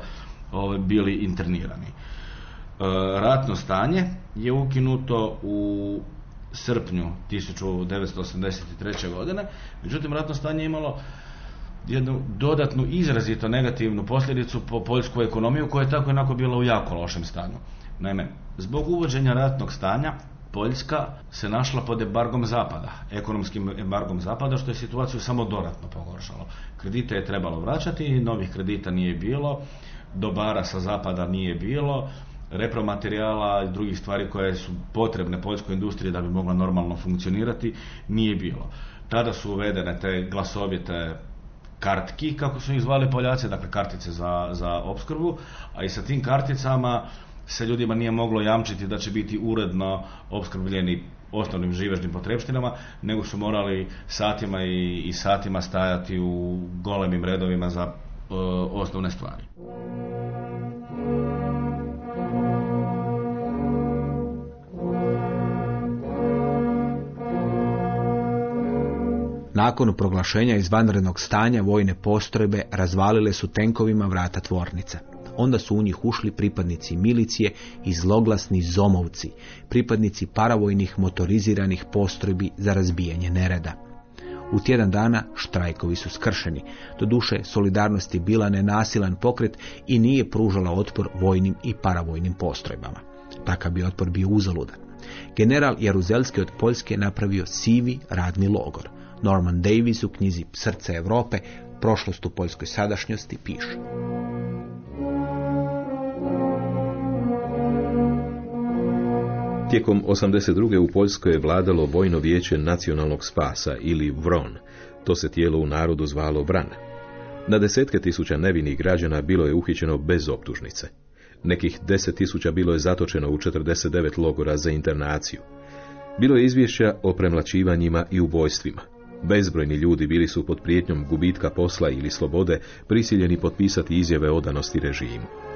Speaker 7: ove, bili internirani. E, ratno stanje je ukinuto u srpnju 1983. godine, međutim ratno stanje je imalo jednu dodatnu izrazito negativnu posljedicu po poljsku ekonomiju koja je tako jednako bila u jako lošem stanju. Naime, zbog uvođenja ratnog stanja Poljska se našla pod embargom zapada, ekonomskim embargom zapada, što je situaciju samo dodatno pogoršalo. Kredite je trebalo vraćati, novih kredita nije bilo, dobara sa zapada nije bilo, repromaterijala i drugih stvari koje su potrebne poljskoj industriji da bi mogla normalno funkcionirati, nije bilo. Tada su uvedene te glasovite kartki, kako su ih zvali Poljaci, dakle kartice za, za opskrbu, a i sa tim karticama se ljudima nije moglo jamčiti da će biti uredno opskrbljeni osnovnim živežnim potrepštinama, nego su morali satima i, i satima stajati u golemim redovima za e, osnovne stvari.
Speaker 2: Nakon proglašenja izvanrednog stanja vojne postrojbe razvalile su tenkovima vrata tvornice. Onda su u njih ušli pripadnici milicije i zloglasni zomovci, pripadnici paravojnih motoriziranih postrojbi za razbijanje nereda. U tjedan dana štrajkovi su skršeni. Doduše, solidarnost je bila nenasilan pokret i nije pružala otpor vojnim i paravojnim postrojbama. Takav bi otpor bio uzaludan. General Jaruzelski od Poljske napravio sivi radni logor. Norman Davis u knjizi Srce Europe, prošlost u poljskoj sadašnjosti, piše.
Speaker 3: Tijekom 82. u Poljskoj je vladalo vojno vijeće nacionalnog spasa ili VRON. To se tijelo u narodu zvalo VRAN. Na desetke tisuća nevinih građana bilo je uhićeno bez optužnice. Nekih deset tisuća bilo je zatočeno u 49 logora za internaciju. Bilo je izvješća o premlačivanjima i ubojstvima. Bezbrojni ljudi bili su pod prijetnjom gubitka posla ili slobode prisiljeni potpisati izjave odanosti režimu.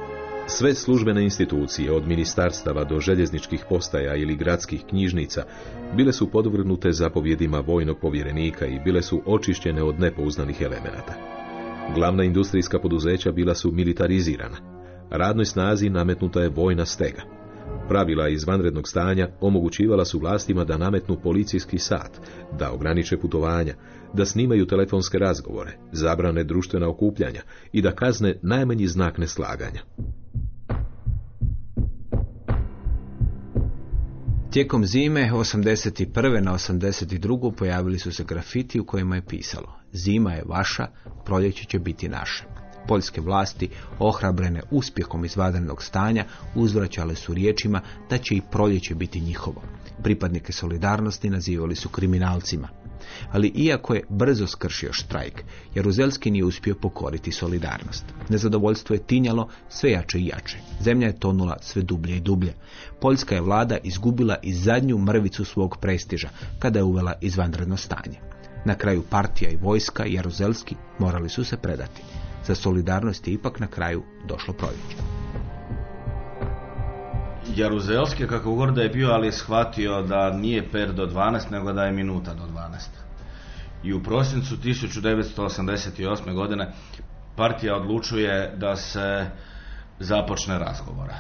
Speaker 3: Sve službene institucije, od ministarstava do željezničkih postaja ili gradskih knjižnica, bile su podvrgnute zapovjedima vojnog povjerenika i bile su očišćene od nepouznanih elemenata. Glavna industrijska poduzeća bila su militarizirana. Radnoj snazi nametnuta je vojna stega. Pravila izvanrednog stanja omogućivala su vlastima da nametnu policijski sat, da ograniče putovanja, da snimaju telefonske razgovore, zabrane društvena okupljanja i da kazne najmanji znak neslaganja.
Speaker 2: Tijekom zime 81. na 82. pojavili su se grafiti u kojima je pisalo Zima je vaša, proljeće će biti naše. Poljske vlasti, ohrabrene uspjehom izvanrednog stanja, uzvraćale su riječima da će i proljeće biti njihovo. Pripadnike solidarnosti nazivali su kriminalcima. Ali iako je brzo skršio štrajk, Jaruzelski nije uspio pokoriti solidarnost. Nezadovoljstvo je tinjalo sve jače i jače. Zemlja je tonula sve dublje i dublje. Poljska je vlada izgubila i zadnju mrvicu svog prestiža kada je uvela izvanredno stanje. Na kraju partija i vojska Jaruzelski morali su se predati. Za solidarnost je ipak na kraju došlo proljeće.
Speaker 7: Jaruzelski, kako god da je bio, ali je shvatio da nije per do 12, nego da je minuta do 12. I u prosincu 1988. godine partija odlučuje da se započne razgovore.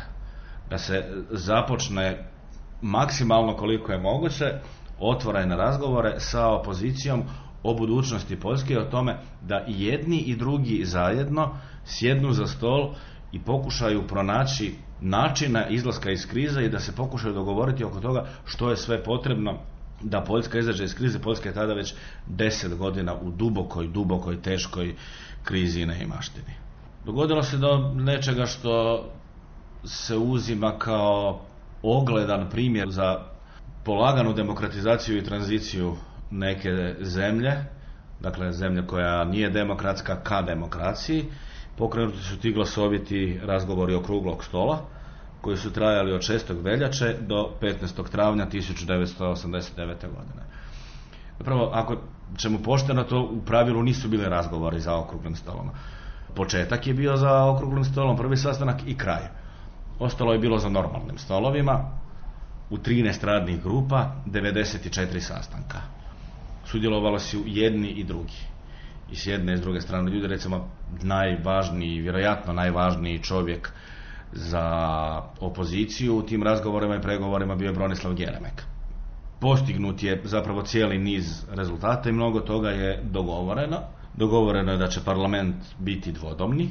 Speaker 7: Da se započne maksimalno koliko je moguće otvorene razgovore sa opozicijom o budućnosti Poljske i o tome da jedni i drugi zajedno sjednu za stol i pokušaju pronaći načina izlaska iz krize i da se pokušaju dogovoriti oko toga što je sve potrebno da Poljska izađe iz krize. Poljska je tada već deset godina u dubokoj, dubokoj, teškoj krizi i neimaštini. Dogodilo se do nečega što se uzima kao ogledan primjer za polaganu demokratizaciju i tranziciju neke zemlje, dakle zemlje koja nije demokratska ka demokraciji, pokrenuti su ti glasoviti razgovori okruglog stola, koji su trajali od 6. veljače do 15. travnja 1989. godine. Prvo, ako ćemo pošteno, to u pravilu nisu bili razgovori za okruglim stolom. Početak je bio za okruglim stolom, prvi sastanak i kraj. Ostalo je bilo za normalnim stolovima, u 13 radnih grupa, 94 sastanka. Sudjelovalo su jedni i drugi. I s jedne i s druge strane ljudi, recimo najvažniji, vjerojatno najvažniji čovjek za opoziciju u tim razgovorima i pregovorima bio je Bronislav Geremek. Postignut je zapravo cijeli niz rezultata i mnogo toga je dogovoreno. Dogovoreno je da će parlament biti dvodomni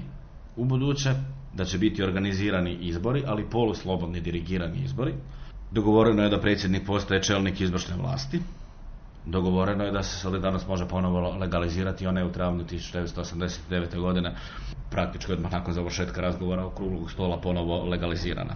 Speaker 7: u buduće, da će biti organizirani izbori, ali poluslobodni dirigirani izbori. Dogovoreno je da predsjednik postaje čelnik izvršne vlasti. Dogovoreno je da se solidarnost može ponovo legalizirati, ona je u travnju 1989. godine praktički odmah nakon završetka razgovora okruglog stola ponovo legalizirana.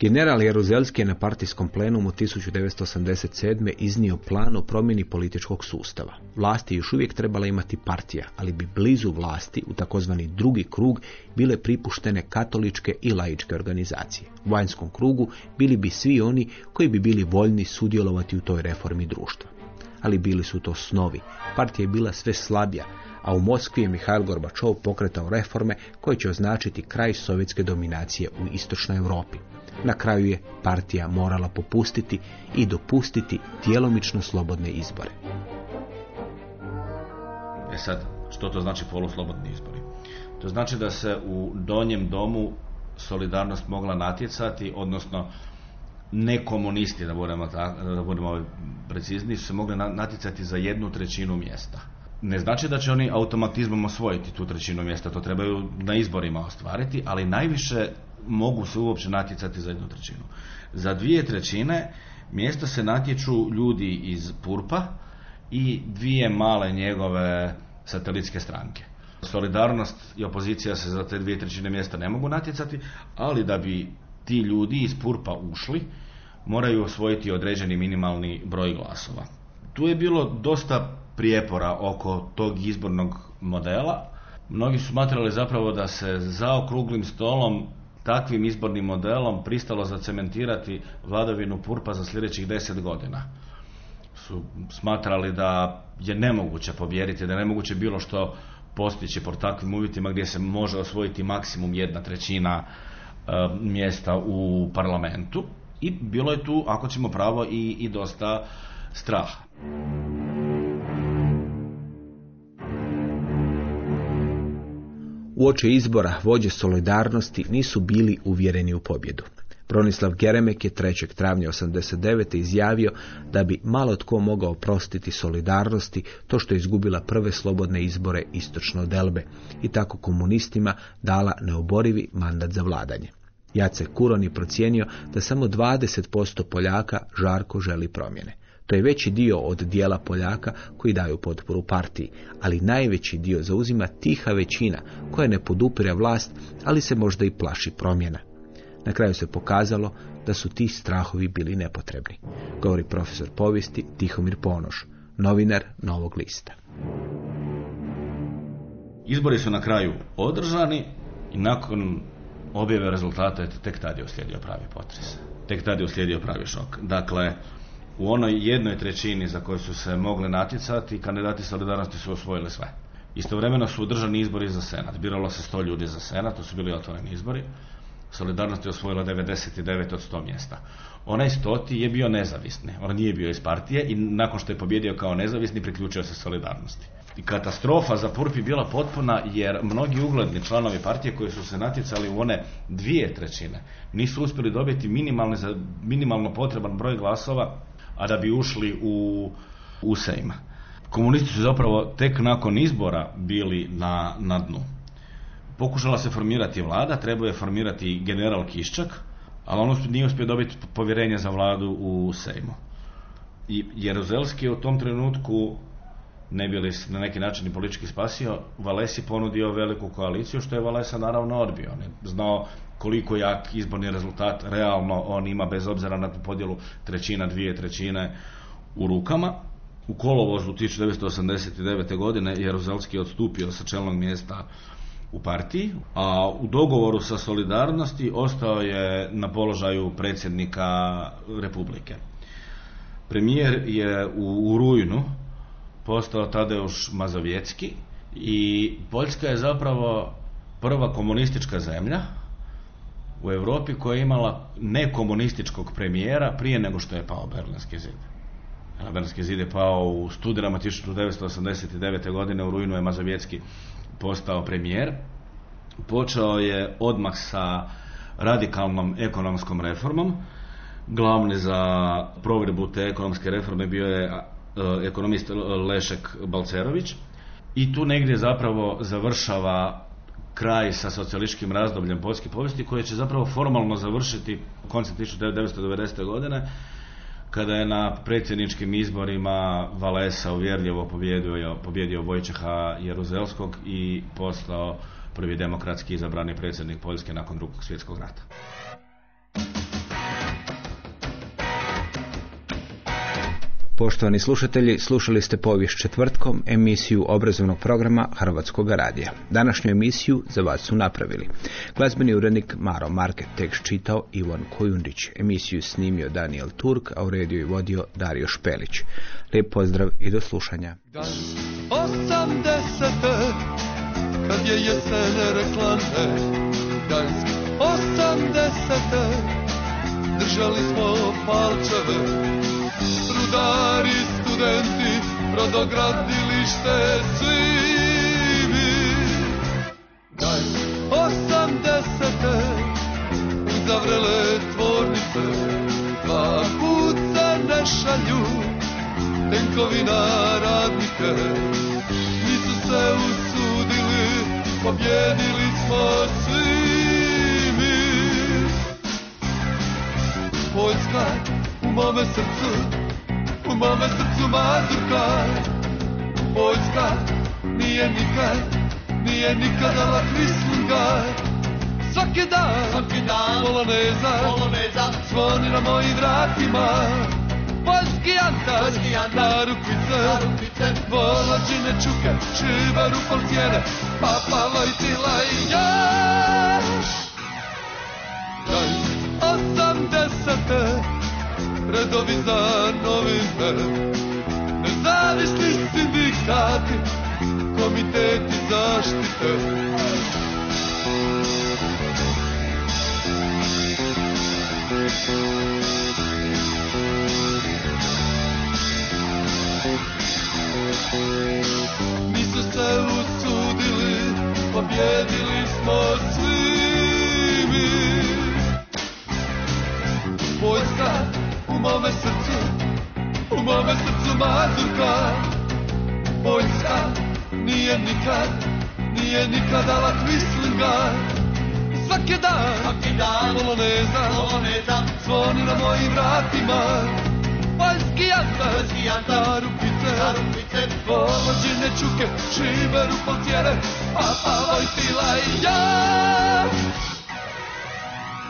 Speaker 2: General Jaruzelski je na partijskom plenumu 1987. iznio plan o promjeni političkog sustava. Vlasti još uvijek trebala imati partija, ali bi blizu vlasti, u takozvani drugi krug, bile pripuštene katoličke i laičke organizacije. U vanjskom krugu bili bi svi oni koji bi bili voljni sudjelovati u toj reformi društva. Ali bili su to snovi. Partija je bila sve slabija, a u Moskvi je Mihail Gorbačov pokretao reforme koje će označiti kraj sovjetske dominacije u istočnoj Europi. Na kraju je partija morala popustiti i dopustiti djelomično slobodne izbore.
Speaker 7: E sad, što to znači poluslobodni izbori? To znači da se u donjem domu solidarnost mogla natjecati, odnosno ne komunisti, da budemo, da budemo precizni, su se mogli natjecati za jednu trećinu mjesta. Ne znači da će oni automatizmom osvojiti tu trećinu mjesta, to trebaju na izborima ostvariti, ali najviše mogu se uopće natjecati za jednu trećinu. Za dvije trećine mjesta se natječu ljudi iz Purpa i dvije male njegove satelitske stranke. Solidarnost i opozicija se za te dvije trećine mjesta ne mogu natjecati, ali da bi ti ljudi iz Purpa ušli, moraju osvojiti određeni minimalni broj glasova. Tu je bilo dosta prijepora oko tog izbornog modela. Mnogi su smatrali zapravo da se za okruglim stolom takvim izbornim modelom pristalo zacementirati vladavinu Purpa za sljedećih deset godina. Su smatrali da je nemoguće pobjeriti, da je nemoguće bilo što postići pod takvim uvjetima gdje se može osvojiti maksimum jedna trećina e, mjesta u parlamentu i bilo je tu, ako ćemo pravo, i, i dosta straha.
Speaker 2: Uoče izbora vođe solidarnosti nisu bili uvjereni u pobjedu. Bronislav Geremek je 3. travnja 89. izjavio da bi malo tko mogao prostiti solidarnosti to što je izgubila prve slobodne izbore istočno od Elbe i tako komunistima dala neoborivi mandat za vladanje. Jace Kuron je procijenio da samo 20% Poljaka žarko želi promjene. To je veći dio od dijela Poljaka koji daju potporu partiji, ali najveći dio zauzima tiha većina koja ne podupire vlast, ali se možda i plaši promjena. Na kraju se pokazalo da su ti strahovi bili nepotrebni, govori profesor povijesti Tihomir Ponoš, novinar Novog lista.
Speaker 7: Izbori su na kraju održani i nakon objave rezultata tek tad je uslijedio pravi potres. Tek tad je uslijedio pravi šok. Dakle, u onoj jednoj trećini za koju su se mogli natjecati, kandidati solidarnosti su osvojili sve. Istovremeno su održani izbori za senat. Biralo se sto ljudi za senat, to su bili otvoreni izbori. Solidarnost je osvojila 99 od 100 mjesta. Onaj stoti je bio nezavisni, on nije bio iz partije i nakon što je pobjedio kao nezavisni priključio se Solidarnosti. I katastrofa za Purp je bila potpuna jer mnogi ugledni članovi partije koji su se natjecali u one dvije trećine nisu uspjeli dobiti minimalno potreban broj glasova, a da bi ušli u, u Sejma. Komunisti su zapravo tek nakon izbora bili na, na dnu. Pokušala se formirati vlada, trebao je formirati general Kiščak, ali on nije uspio dobiti povjerenje za vladu u Sejmu. I Jeruzelski je u tom trenutku ne bi li na neki način i politički spasio, Valesi ponudio veliku koaliciju, što je Valesa naravno odbio. On je znao koliko jak izborni rezultat realno on ima bez obzira na podjelu trećina, dvije trećine u rukama. U kolovozu 1989. godine Jeruzelski je odstupio sa čelnog mjesta u partiji, a u dogovoru sa Solidarnosti ostao je na položaju predsjednika Republike. Premijer je u, u rujnu postao Tadeuš Mazovjetski i Poljska je zapravo prva komunistička zemlja u Europi koja je imala nekomunističkog premijera prije nego što je pao Berlinski zid. Berlinski zid je pao u studenama 1989. godine, u rujnu je Mazovjetski postao premijer. Počeo je odmah sa radikalnom ekonomskom reformom. Glavni za provedbu te ekonomske reforme bio je ekonomist Lešek Balcerović i tu negdje zapravo završava kraj sa socijalističkim razdobljem poljske povijesti koje će zapravo formalno završiti koncem 1990. godine kada je na predsjedničkim izborima Valesa uvjerljivo pobjedio, pobjedio Vojčeha Jeruzelskog i postao prvi demokratski izabrani predsjednik Poljske nakon drugog svjetskog rata.
Speaker 2: Poštovani slušatelji, slušali ste povijest četvrtkom emisiju obrazovnog programa Hrvatskog radija. Današnju emisiju za vas su napravili. Glazbeni urednik Maro Market, tekst čitao Ivan Kojundić. Emisiju snimio Daniel Turk, a u rediju i vodio Dario Špelić. Lijep pozdrav i do slušanja.
Speaker 6: Osamdesete, kad je. Osamdesete, držali smo palčeve, rudari, studenti, brodogradilište, svi mi. Gdansk. Osamdesete, uzavrele tvornice, dva puta ne šalju, tenkovina radnike nisu se usudili, pobjedili smo svi. Poljska u mome srcu, u mome srcu mazurka. Poljska nije nikad, nije nikada lakrislinga. Svaki dan, svaki dan, poloneza, poloneza, zvoni na mojim vratima. Poljski jantar, Poljski jantar, na rukice, na rukice, volađine čuke, šivaru polcijene, papa lojtila i ja. Redovi za novine, nezavisni sindikati, komiteti zaštite. Nisu se usudili, pobjedili smo svi mi. Poljska u mome srcu, u mome srcu mazurka. Poljska nije nikad, nije nikada lakvislinga. Svaki dan, svaki dan, poloneza, poloneza, zvoni na mojim vratima. Poljski jantar, poljski jantar, na rukice, pomođine čuke, šiberu polcijene, papa Vojtila i ja.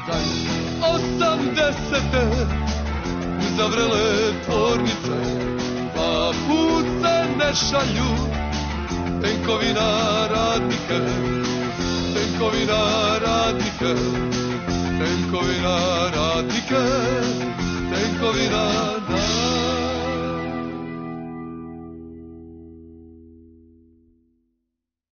Speaker 6: Daj, osamdesete, uzavrele tvornice, pa put se ne šalju, tenkovina radnike, tenkovina radnike, tenkovina radnike, tenkovina radnike.